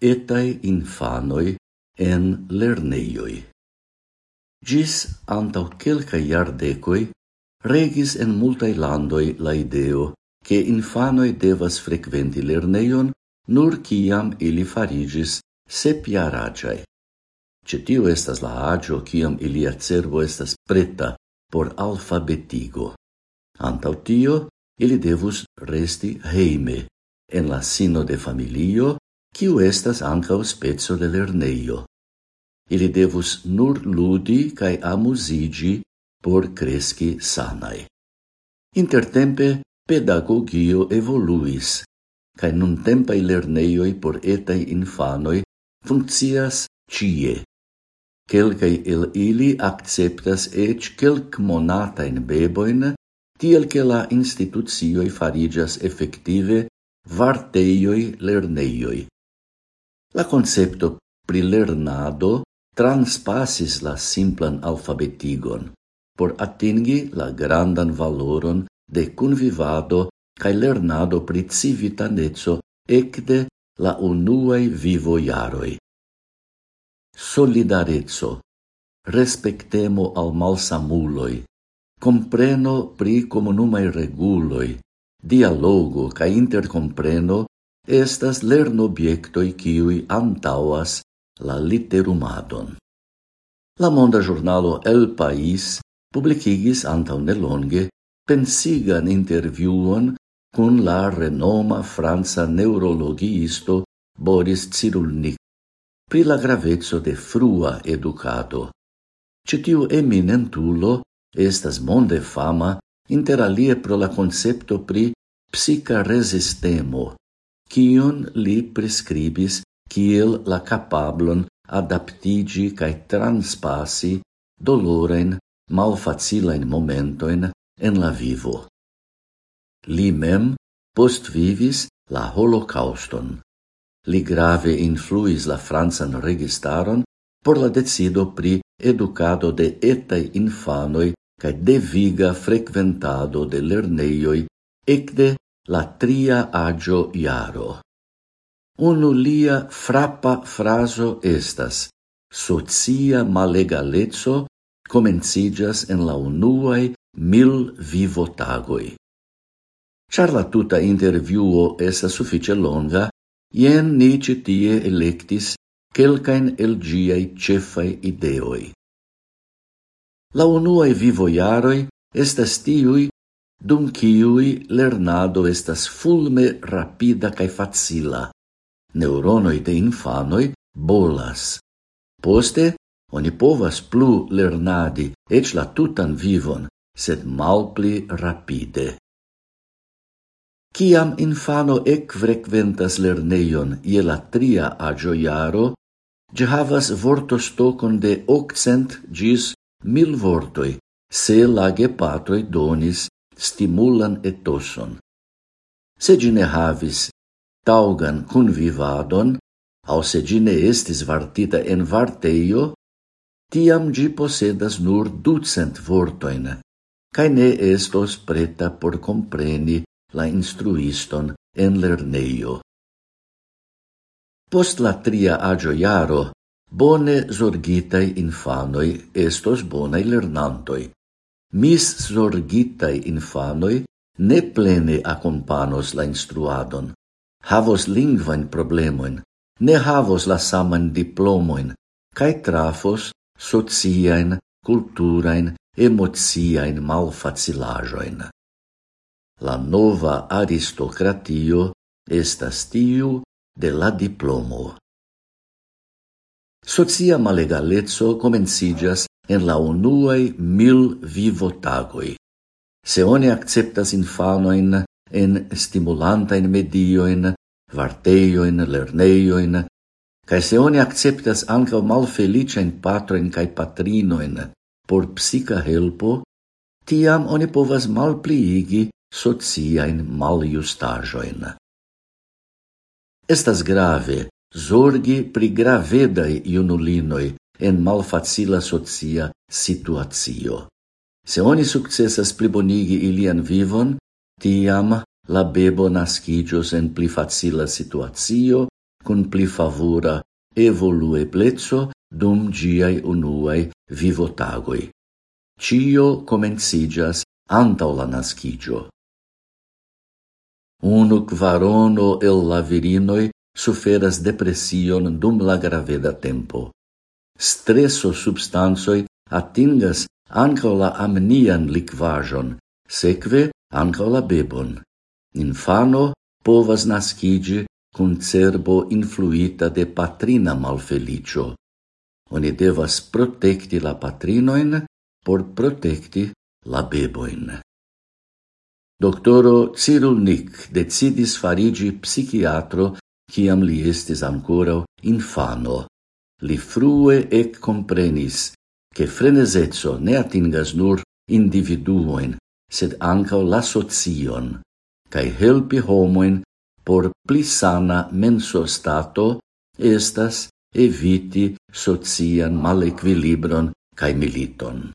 etai infanoi en lerneioi. Gis antau kelkaj iardecoi regis en multaj landoi la ideo, che infanoi devas frequenti lerneion nur kiam ili farigis sepjaraĝaj. Cetiu estas la agio kiam ilia cervo estas preta por alfabetigo. Antau tio, ili devus resti heime, en la sino de familio, kiu estas ancao spezzo de lerneio. Ili devus nur ludi cae amuzigi por cresci sanai. Intertempe pedagogio evoluis, cae nun tempai lerneioi por etai infanoi funccias cie. Quelcai el ili acceptas ec quelc monata in beboin, tiel ke la institucioj farigias effective varteioi lerneioi. La concepto pri lernado transpasis la simplan alfabetigon por atingi la grandan valoron de convivado cae lernado pri civitanezzo ekde la unuaj vivoiaroi. Solidarezzo, respectemo al malsamuloi, compreno pri comunumai reguloi, dialogo ca intercompreno estas lernobiectoi kiuj antauas la literumadon. La monda ĵurnalo El País publicigis antau nelonge pensigan interviuon cun la renoma franza neurologiisto Boris Cyrulnik pri la gravezzo de frua educado. Citiu eminentulo estas monde fama interalie pro la concepto pri psica resistemo, cion li prescribis kiel la capablon adaptigi cae transpasi doloren, malfacilain momentoin en la vivo. Li mem postvivis la holocauston. Li grave influis la Franzan registaron por la decido pri educado de etai infanoi cae deviga frequentado de lerneioi ecde la tria agio iaro. Unu lia frappa fraso estas socia malegalezzo comencigas en la unuae mil vivotagoi. Char la tuta interviuo esa suffice longa, ien ni citie electis quelcaen el giai cefai ideoi. La unuae vivoiaroi estas tiui dum ciui lernado estas fulme rapida kaj facila. Neuronoj de infanoj bolas. Poste, oni povas plu lernadi ec la tutan vivon, sed malpli rapide. Ciam infano ec frequentas lerneion ie la tria aĝojaro, ĝi havas vortostokon de occent gis mil vortoj, se la gepatroi donis stimulan etoson. Se gine havis taugan convivadon, au se gine estis vartita en varteio, tiam gi posedas nur ducent vortoin, cae ne estos preta por compreni la instruiston en lerneio. Post la tria agio iaro, bone zorgitai infanoi estos bonai lernantoi, Missorgitaj infanoi ne plene accompanos la instruadon, havos lingvain problemoin, ne havos la saman diplomoin, cae trafos sociajn, kulturajn, emociajn malfacilajoin. La nova aristocratio estas tiu de la diplomo. Socia malegalezzo comencigas en la unuae mil vivotagoi. Se oni acceptas infanoin en stimulantain medioin, varteioin, lerneioin, cae se oni acceptas ancao malfeliciain patroin cae patrinoin por psica helpo, tiam oni povas malpliigi sociain maliustajoin. Estas grave zorgi pri gravedai iunulinoi en malfacila socia situatio. Se oni successas plibonigi ilian vivon, tiam la bebo nascidios en pli facila situacio, cun pli favura evolue plezzo dum giai unuae vivotagoi. Cio comencigas antau la nascigio. Unu quarono el la virinoi suferas depression dum la graveda tempo stresso substansoi atingas ankaŭ la amnian likvaĵon, seque ankaŭ la bebon. Infano povas nascigi cun cerbo influita de patrina malfelicio. Oni devas protecti la patrinoin por protecti la beboin. Doctoro Cyril Nick decidis farigi psichiatro ciam li estis ancora infano li frue ec comprenis che frenesezzo ne atingas nur individuoin, sed ancao la socion, cae helpi homoin por pli sana mensostato estas eviti socian malequilibron cae militon.